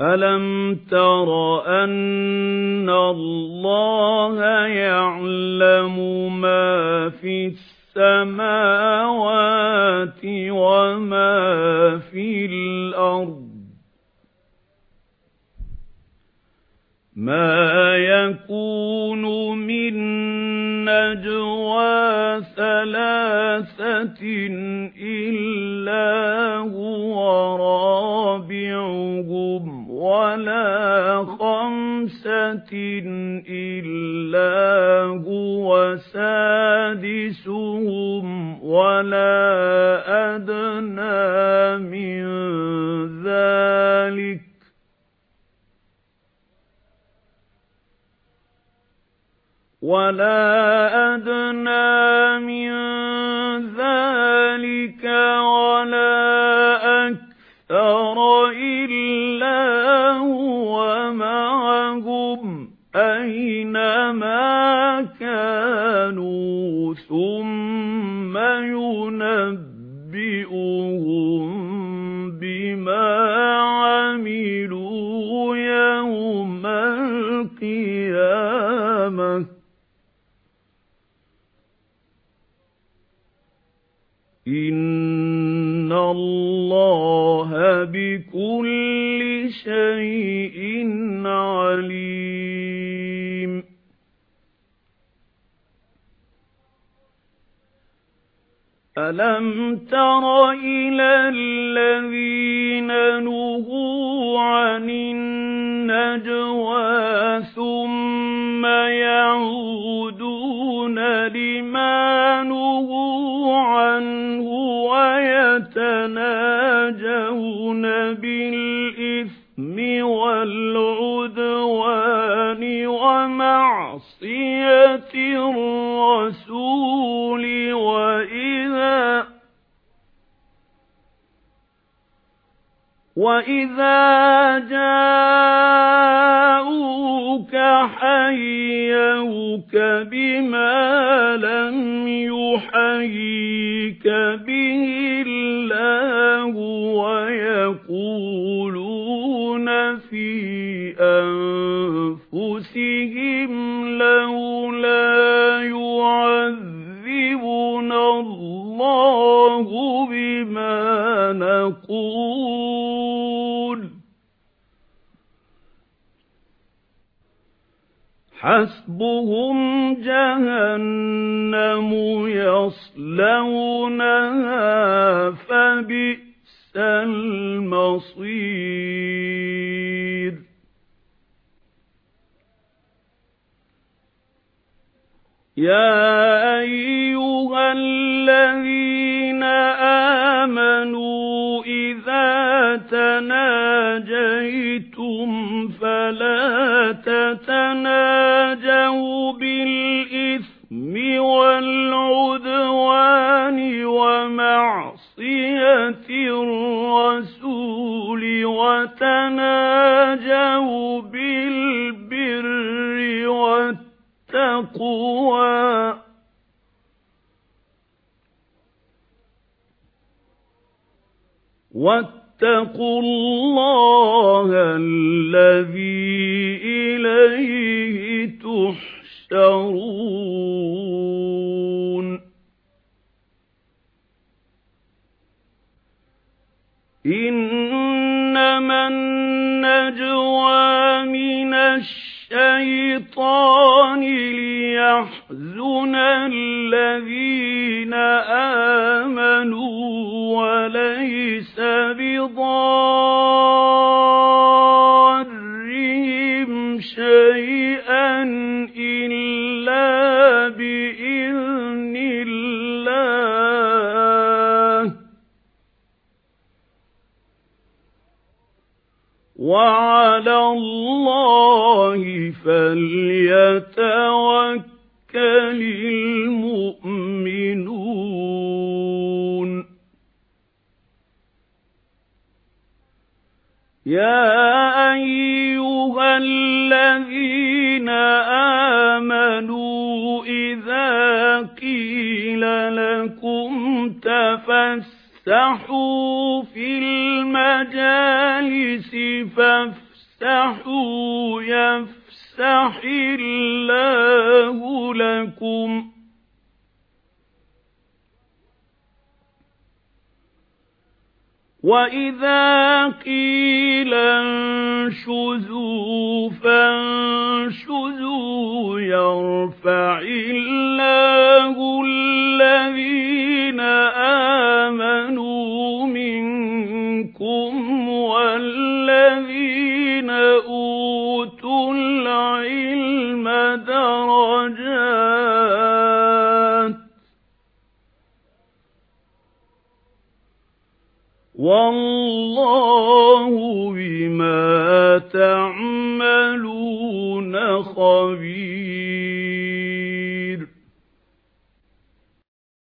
أَلَمْ تَرَ أَنَّ اللَّهَ يَعْلَمُ مَا فِي السَّمَاوَاتِ وَمَا فِي الْأَرْضِ مَا يَكُونُ مِن نَّجْوَىٰ ثَلَاثَةٍ إِلَّا هُوَ رَابِعُهُمْ وَلَا خَمْسَةٍ إِلَّا هُوَ سَادِسُهُمْ وَلَا أَدْنَىٰ مِن ذَٰلِكَ. وَلَا أَدْنَىٰ مِن كَانُوا ثُمَّ يُنَبِّئُهُم بِمَا عَمِلُوا يَوْمَ الْقِيَامَةِ. إِنَّ اللَّهَ بِكُلِّ شَيْءٍ أَلَمْ تَرَ إِلَى الَّذِينَ نُهُوا عَنِ النَّجْوَىٰ ثُمَّ يَعُودُونَ لِمَا نُهُوا عَنْهُ وَإِذَا جَاءُوكَ حَيَّوْكَ بِمَا لَمْ يُحَيِّكَ بِهِ اللَّهُ وَيَقُولُونَ حَسْبُهُمْ جَهَنَّمُ يَصْلَوْنَهَا فَبِئْسَ الْمَصِيرُ. يَا أَيُّهَا تَنَاجَيْتُمْ فَلَا تَتَنَاجَوْا بِالْإِثْمِ وَالْعُدْوَانِ وَمَعْصِيَتِ الرَّسُولِ وَتَنَاجَوْا بِالْبِرِّ وَالتَّقْوَى. وَاتَّقُوا اللَّهَ الَّذِي إِلَيْهِ تُحْشَرُونَ. إِنَّمَا الشَّيْطَانِ لِيَحْزُنَ الَّذِينَ آمَنُوا وَلَيْسَ بِضَارِّهِمْ وَعَلَى اللَّهِ فَلْيَتَوَكَّلِ الْمُؤْمِنُونَ. يَا أَيُّهَا الَّذِينَ آمَنُوا إِذَا قِيلَ لَكُمْ تَفَسَّحُوا الْمَجَالِسِ فَافْسَحُوا يفسح الله لكم. وَإِذَا قِيلَ انشُزُوا فَانشُزُوا يَرْفَعِ اللَّهُ الَّذِينَ